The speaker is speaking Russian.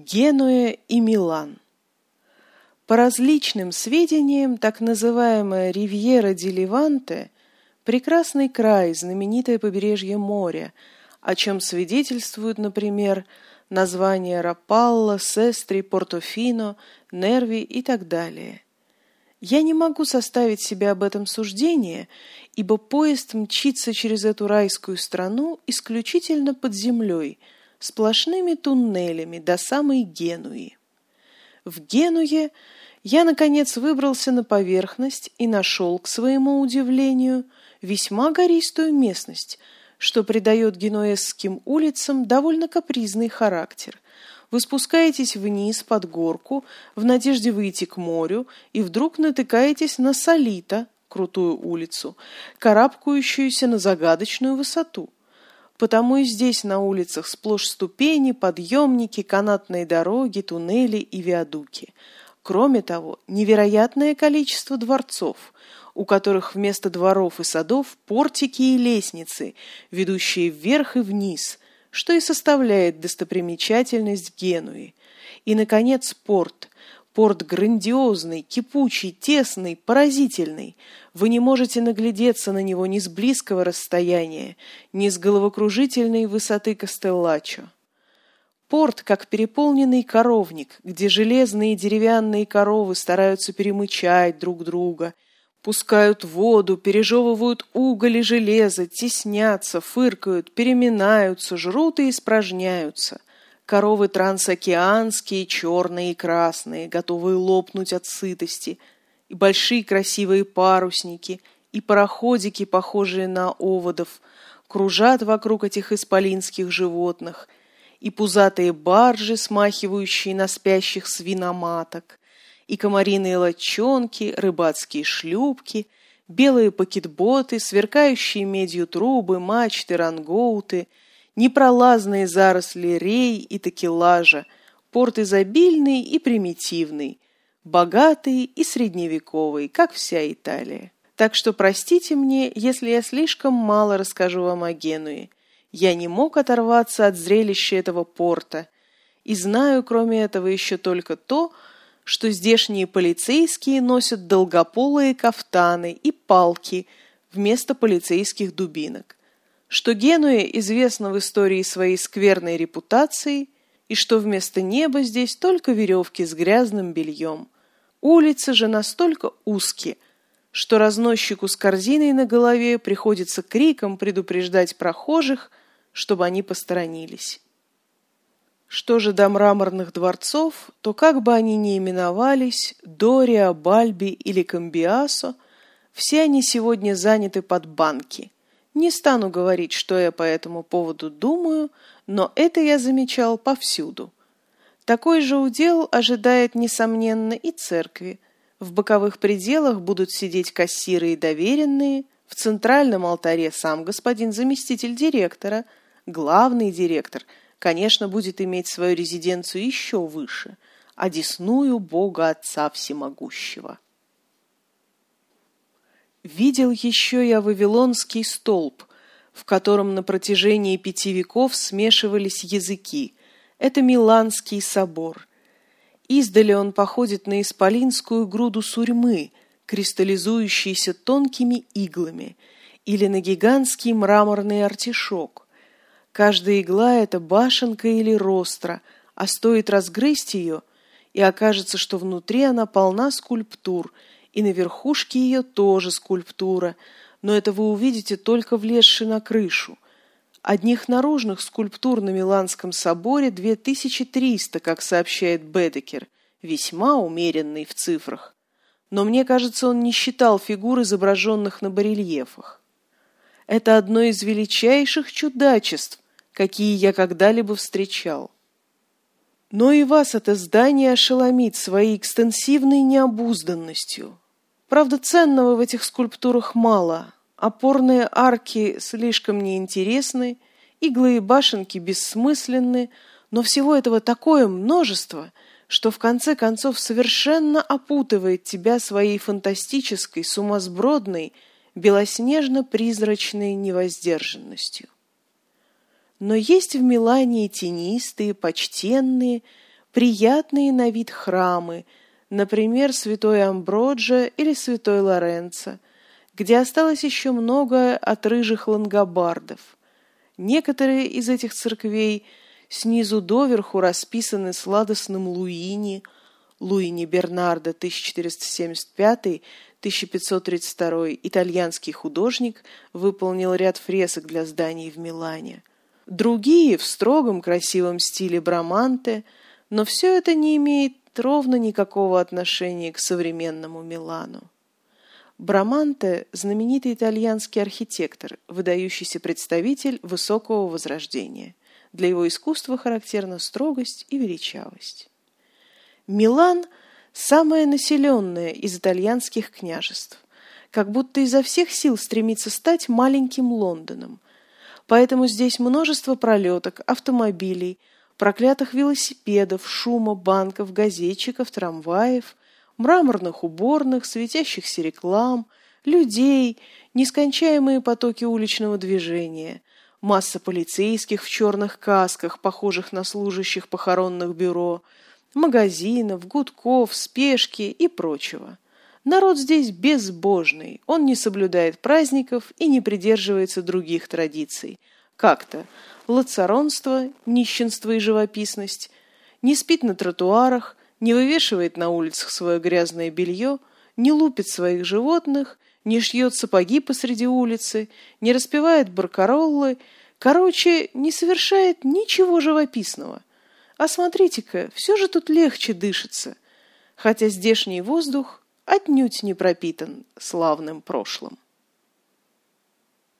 Генуя и Милан. По различным сведениям, так называемая Ривьера ди Леванте – прекрасный край, знаменитое побережье моря, о чем свидетельствуют, например, названия Рапалла, Сестри, Портофино, Нерви и так далее. Я не могу составить себе об этом суждение, ибо поезд мчится через эту райскую страну исключительно под землей – сплошными туннелями до самой Генуи. В Генуе я, наконец, выбрался на поверхность и нашел, к своему удивлению, весьма гористую местность, что придает генуэзским улицам довольно капризный характер. Вы спускаетесь вниз под горку в надежде выйти к морю и вдруг натыкаетесь на Солита, крутую улицу, карабкающуюся на загадочную высоту – Потому и здесь на улицах сплошь ступени, подъемники, канатные дороги, туннели и виадуки. Кроме того, невероятное количество дворцов, у которых вместо дворов и садов портики и лестницы, ведущие вверх и вниз, что и составляет достопримечательность Генуи. И, наконец, порт, Порт грандиозный, кипучий, тесный, поразительный. Вы не можете наглядеться на него ни с близкого расстояния, ни с головокружительной высоты Кастеллачо. Порт, как переполненный коровник, где железные и деревянные коровы стараются перемычать друг друга, пускают воду, пережевывают уголь и железо, теснятся, фыркают, переминаются, жрут и испражняются – Коровы трансокеанские, черные и красные, готовые лопнуть от сытости, и большие красивые парусники, и пароходики, похожие на оводов, кружат вокруг этих исполинских животных, и пузатые баржи, смахивающие на спящих свиноматок, и комариные лодчонки, рыбацкие шлюпки, белые пакетботы, сверкающие медью трубы, мачты, рангоуты — непролазные заросли рей и такелажа, порт изобильный и примитивный, богатый и средневековый, как вся Италия. Так что простите мне, если я слишком мало расскажу вам о Генуе. Я не мог оторваться от зрелища этого порта, и знаю, кроме этого, еще только то, что здешние полицейские носят долгополые кафтаны и палки вместо полицейских дубинок что Генуя известна в истории своей скверной репутацией и что вместо неба здесь только веревки с грязным бельем. Улицы же настолько узкие, что разносчику с корзиной на голове приходится криком предупреждать прохожих, чтобы они посторонились. Что же до мраморных дворцов, то как бы они ни именовались, Дория, Бальби или Камбиасо, все они сегодня заняты под банки – не стану говорить, что я по этому поводу думаю, но это я замечал повсюду. Такой же удел ожидает, несомненно, и церкви. В боковых пределах будут сидеть кассиры и доверенные, в центральном алтаре сам господин заместитель директора, главный директор, конечно, будет иметь свою резиденцию еще выше, одесную Бога Отца Всемогущего. Видел еще я Вавилонский столб, в котором на протяжении пяти веков смешивались языки. Это Миланский собор. Издали он походит на исполинскую груду сурьмы, кристаллизующейся тонкими иглами, или на гигантский мраморный артишок. Каждая игла — это башенка или ростра, а стоит разгрызть ее, и окажется, что внутри она полна скульптур — и на верхушке ее тоже скульптура, но это вы увидите только влезши на крышу. Одних наружных скульптур на Миланском соборе 2300, как сообщает Бедекер, весьма умеренный в цифрах. Но мне кажется, он не считал фигур, изображенных на барельефах. Это одно из величайших чудачеств, какие я когда-либо встречал. Но и вас это здание ошеломит своей экстенсивной необузданностью. Правда, ценного в этих скульптурах мало. Опорные арки слишком неинтересны, иглы и башенки бессмысленны, но всего этого такое множество, что в конце концов совершенно опутывает тебя своей фантастической, сумасбродной, белоснежно-призрачной невоздержанностью. Но есть в Милане тенистые, почтенные, приятные на вид храмы, например, святой Амброджа или святой Лоренцо, где осталось еще многое от рыжих лангобардов. Некоторые из этих церквей снизу доверху расписаны сладостным Луини, Луини Бернардо 1475-1532, итальянский художник, выполнил ряд фресок для зданий в Милане. Другие в строгом красивом стиле Браманте, но все это не имеет ровно никакого отношения к современному Милану. Браманте – знаменитый итальянский архитектор, выдающийся представитель высокого возрождения. Для его искусства характерна строгость и величавость. Милан – самое населенное из итальянских княжеств, как будто изо всех сил стремится стать маленьким Лондоном. Поэтому здесь множество пролеток, автомобилей – проклятых велосипедов, шума, банков, газетчиков, трамваев, мраморных уборных, светящихся реклам, людей, нескончаемые потоки уличного движения, масса полицейских в черных касках, похожих на служащих похоронных бюро, магазинов, гудков, спешки и прочего. Народ здесь безбожный, он не соблюдает праздников и не придерживается других традиций. Как-то лацаронство, нищенство и живописность, не спит на тротуарах, не вывешивает на улицах свое грязное белье, не лупит своих животных, не шьет сапоги посреди улицы, не распевает баркароллы, короче, не совершает ничего живописного. А смотрите-ка, все же тут легче дышится, хотя здешний воздух отнюдь не пропитан славным прошлым.